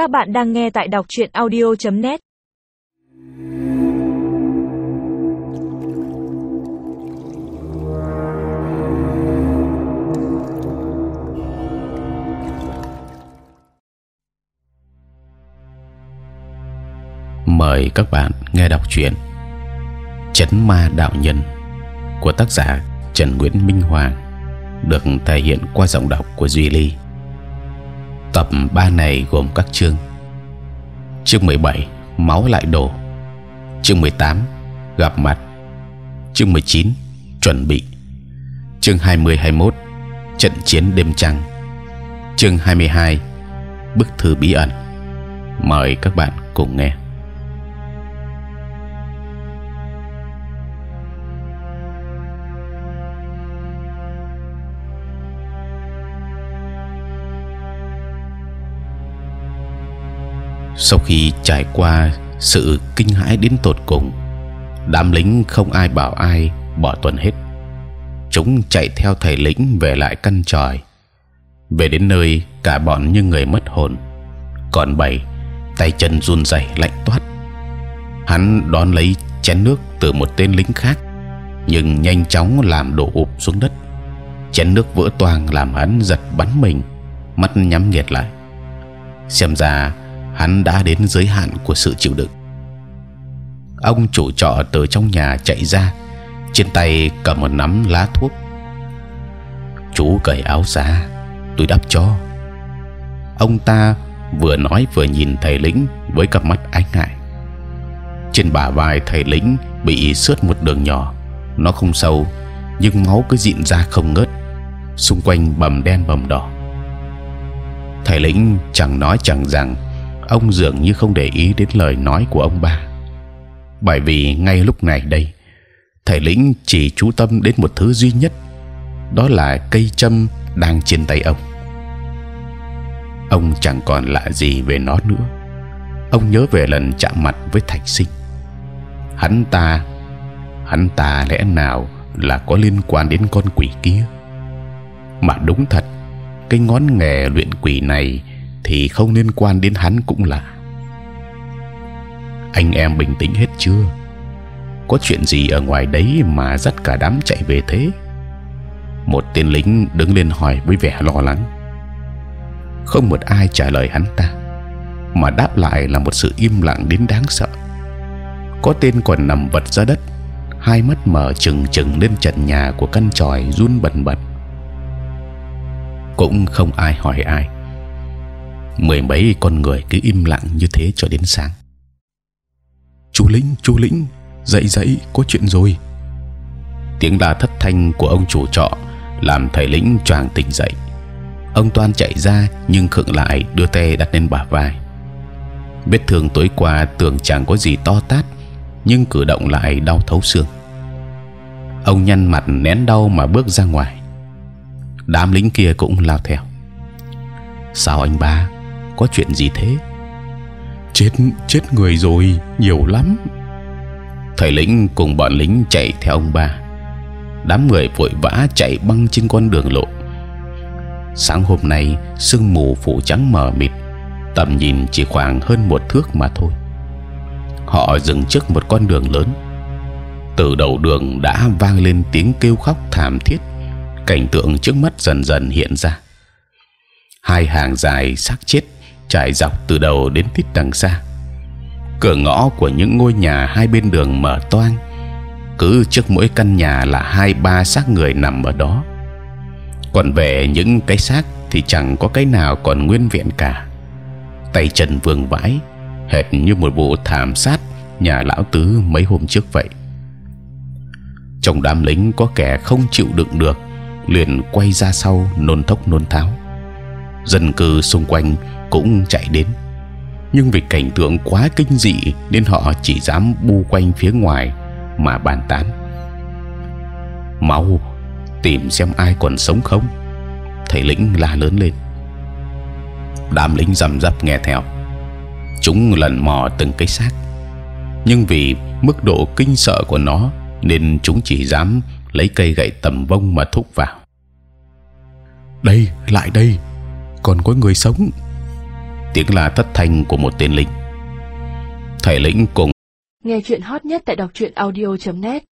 Các bạn đang nghe tại đọc truyện audio.net. Mời các bạn nghe đọc truyện Chấn Ma Đạo Nhân của tác giả Trần Nguyễn Minh Hoàng, được thể hiện qua giọng đọc của Duy Ly. Tập 3 này gồm các chương: chương 17 máu lại đổ, chương 18 gặp mặt, chương 19 chuẩn bị, chương 20 21 trận chiến đêm trăng, chương 22 bức thư bí ẩn. Mời các bạn cùng nghe. Sau khi trải qua sự kinh hãi đến tột cùng, đám lính không ai bảo ai bỏ tuần hết. Chúng chạy theo thầy lĩnh về lại căn tròi. Về đến nơi, cả bọn như người mất hồn. Còn bảy, tay chân run rẩy lạnh toát. Hắn đón lấy chén nước từ một tên lính khác, nhưng nhanh chóng làm đổ ụp xuống đất. Chén nước vỡ toang làm hắn giật bắn mình, mắt nhắm nghiệt lại. Xem ra hắn đã đến giới hạn của sự chịu đựng. Ông chủ trọ từ trong nhà chạy ra, trên tay cầm một nắm lá thuốc. Chú cởi áo ra, tôi đắp cho. Ông ta vừa nói vừa nhìn thầy lĩnh với cặp mắt ái ngại. Trên bả vai thầy lĩnh bị sướt một đường nhỏ, nó không sâu, nhưng máu cứ dịn ra không ngớt, xung quanh bầm đen bầm đỏ. Thầy lĩnh chẳng nói chẳng rằng ông dường như không để ý đến lời nói của ông ba. Bởi vì ngay lúc này đây, thầy lĩnh chỉ chú tâm đến một thứ duy nhất, đó là cây châm đang trên tay ông. Ông chẳng còn lạ gì về nó nữa. Ông nhớ về lần chạm mặt với thạch sinh. Hắn ta hắn ta lẽ nào là có liên quan đến con quỷ kia? Mà đúng thật, cái ngón nghề luyện quỷ này thì không liên quan đến hắn cũng là. Anh em bình tĩnh hết chưa? Có chuyện gì ở ngoài đấy mà dắt cả đám chạy về thế? Một tên lính đứng lên hỏi với vẻ lo lắng. Không một ai trả lời hắn ta, mà đáp lại là một sự im lặng đến đáng sợ. Có tên còn nằm vật ra đất, hai mắt mở chừng chừng lên trần nhà của căn tròi run bần bật. Cũng không ai hỏi ai mười mấy con người cứ im lặng như thế cho đến sáng. Chú lĩnh chú lĩnh dậy dậy có chuyện rồi. Tiếng la thất thanh của ông chủ trọ làm thầy lĩnh choàng tỉnh dậy. Ông toan chạy ra nhưng khựng lại đưa tay đặt lên bả vai. Vết thương tối qua tưởng chẳng có gì to tát nhưng cử động lại đau thấu xương. Ông nhăn mặt nén đau mà bước ra ngoài. Đám lính kia cũng lao theo. Sao anh ba có chuyện gì thế? Chết chết người rồi nhiều lắm. Thầy lĩnh cùng bọn lính chạy theo ông ba. Đám người vội vã chạy băng trên con đường lộ. Sáng hôm nay sương mù phủ trắng mờ mịt tầm nhìn chỉ khoảng hơn một thước mà thôi. Họ dừng trước một con đường lớn. Từ đầu đường đã vang lên tiếng kêu khóc thảm thiết. Cảnh tượng trước mắt dần dần hiện ra. Hai hàng dài xác chết trải dọc từ đầu đến tít đằng xa. Cửa ngõ của những ngôi nhà hai bên đường mở toang, cứ trước mỗi căn nhà là hai ba xác người nằm ở đó. Còn về những cái xác thì chẳng có cái nào còn nguyên vẹn cả. Tay chân vương vãi, hệt như một vụ thảm sát nhà lão tứ mấy hôm trước vậy. Trong đám lính có kẻ không chịu đựng được, liền quay ra sau nôn thốc nôn tháo. Dân cư xung quanh cũng chạy đến. Nhưng vì cảnh tượng quá kinh dị nên họ chỉ dám bu quanh phía ngoài mà bàn tán. Mau, tìm xem ai còn sống không? Thầy lĩnh la lớn lên. Đám lính rầm rập nghe theo. Chúng lần mò từng cái xác. Nhưng vì mức độ kinh sợ của nó nên chúng chỉ dám lấy cây gậy tầm vông mà thúc vào. Đây, lại đây, còn có người sống tiếng la thất thanh của một tên lính. Thầy lĩnh cùng Nghe chuyện hot nhất tại đọc truyện audio.net